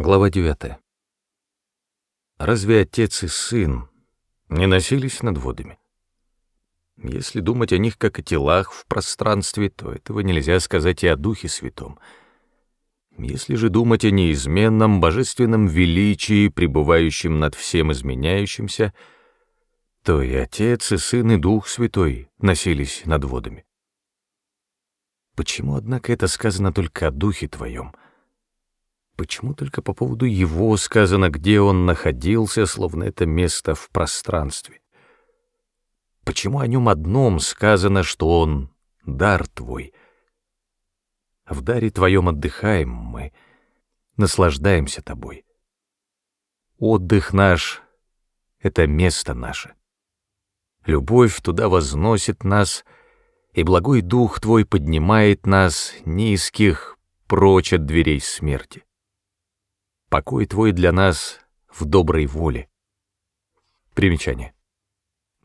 Глава 9. Разве отец и сын не носились над водами? Если думать о них как о телах в пространстве, то этого нельзя сказать и о Духе Святом. Если же думать о неизменном божественном величии, пребывающем над всем изменяющимся, то и Отец, и Сын, и Дух Святой носились над водами. Почему, однако, это сказано только о Духе Твоем? Почему только по поводу Его сказано, где Он находился, словно это место в пространстве? Почему о Нем одном сказано, что Он — дар Твой? В даре Твоем отдыхаем мы, наслаждаемся Тобой. Отдых наш — это место наше. Любовь туда возносит нас — и благой дух Твой поднимает нас, низких, прочь от дверей смерти. Покой Твой для нас в доброй воле. Примечание.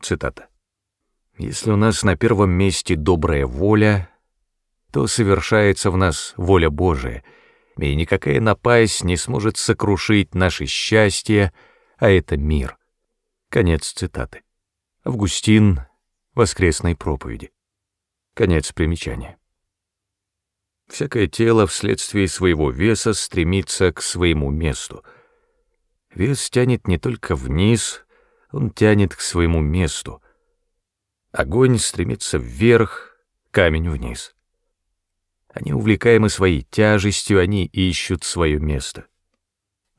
Цитата. Если у нас на первом месте добрая воля, то совершается в нас воля Божия, и никакая напасть не сможет сокрушить наше счастье, а это мир. Конец цитаты. Августин. Воскресной проповеди. Конец примечания. Всякое тело вследствие своего веса стремится к своему месту. Вес тянет не только вниз, он тянет к своему месту. Огонь стремится вверх, камень вниз. Они увлекаемы своей тяжестью, они ищут свое место.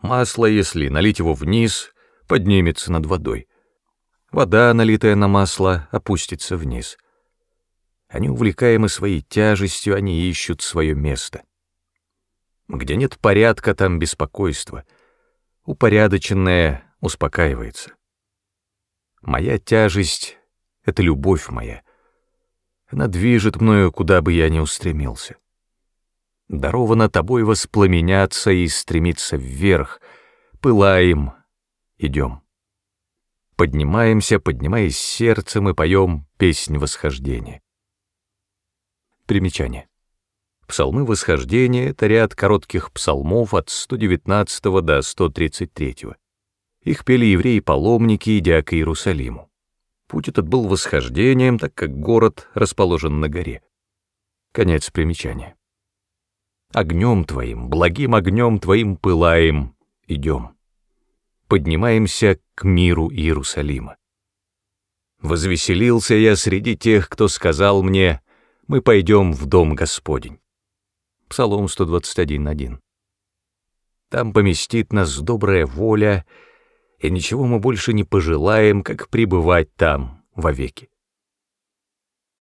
Масло, если налить его вниз, поднимется над водой. Вода, налитая на масло, опустится вниз — они увлекаемы своей тяжестью, они ищут свое место. Где нет порядка, там беспокойство. Упорядоченное успокаивается. Моя тяжесть — это любовь моя. Она движет мною, куда бы я ни устремился. Даровано тобой воспламеняться и стремиться вверх. Пылаем, идем. Поднимаемся, поднимаясь сердцем, и поем песнь восхождения. Примечание. Псалмы восхождения — это ряд коротких псалмов от 119 до 133. Их пели евреи-паломники, идя к Иерусалиму. Путь этот был восхождением, так как город расположен на горе. Конец примечания. Огнем Твоим, благим огнем Твоим пылаем, идем. Поднимаемся к миру Иерусалима. Возвеселился я среди тех, кто сказал мне — мы пойдем в дом Господень. Псалом 121.1. Там поместит нас добрая воля, и ничего мы больше не пожелаем, как пребывать там вовеки.